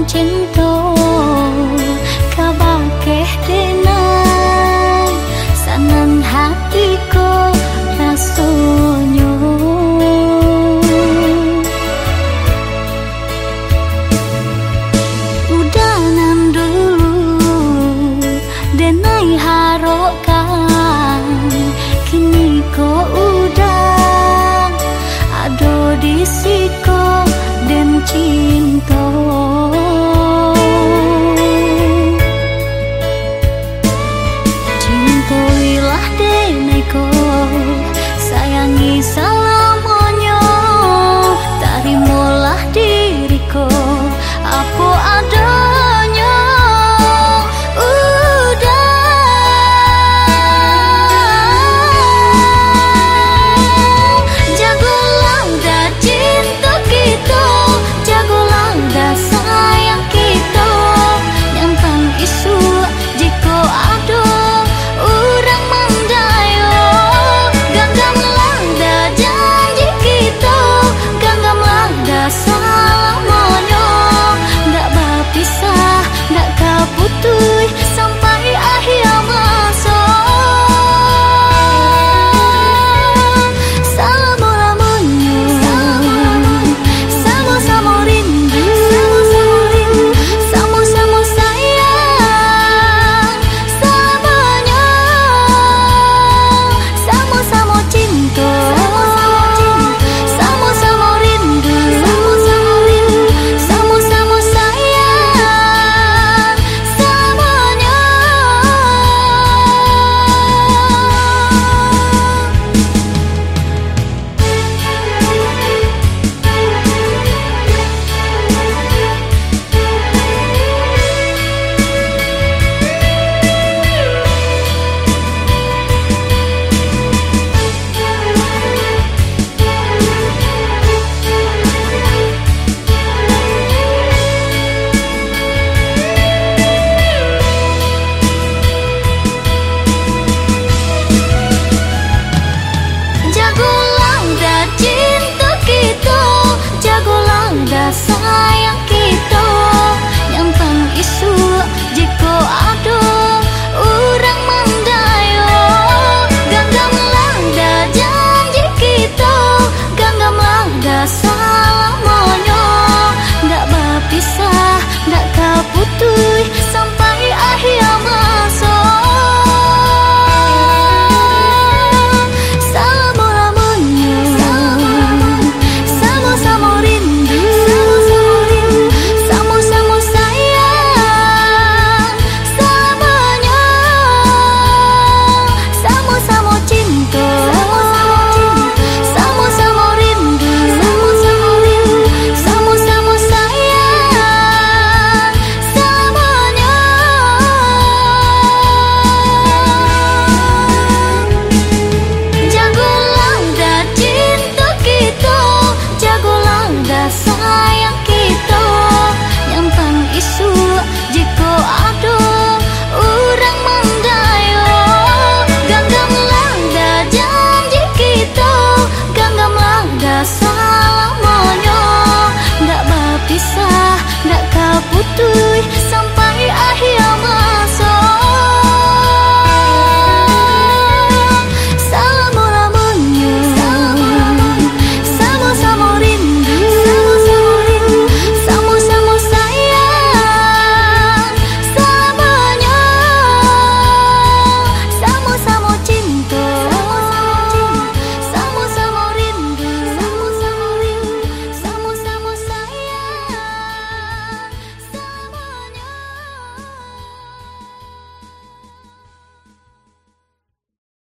Katukan tôi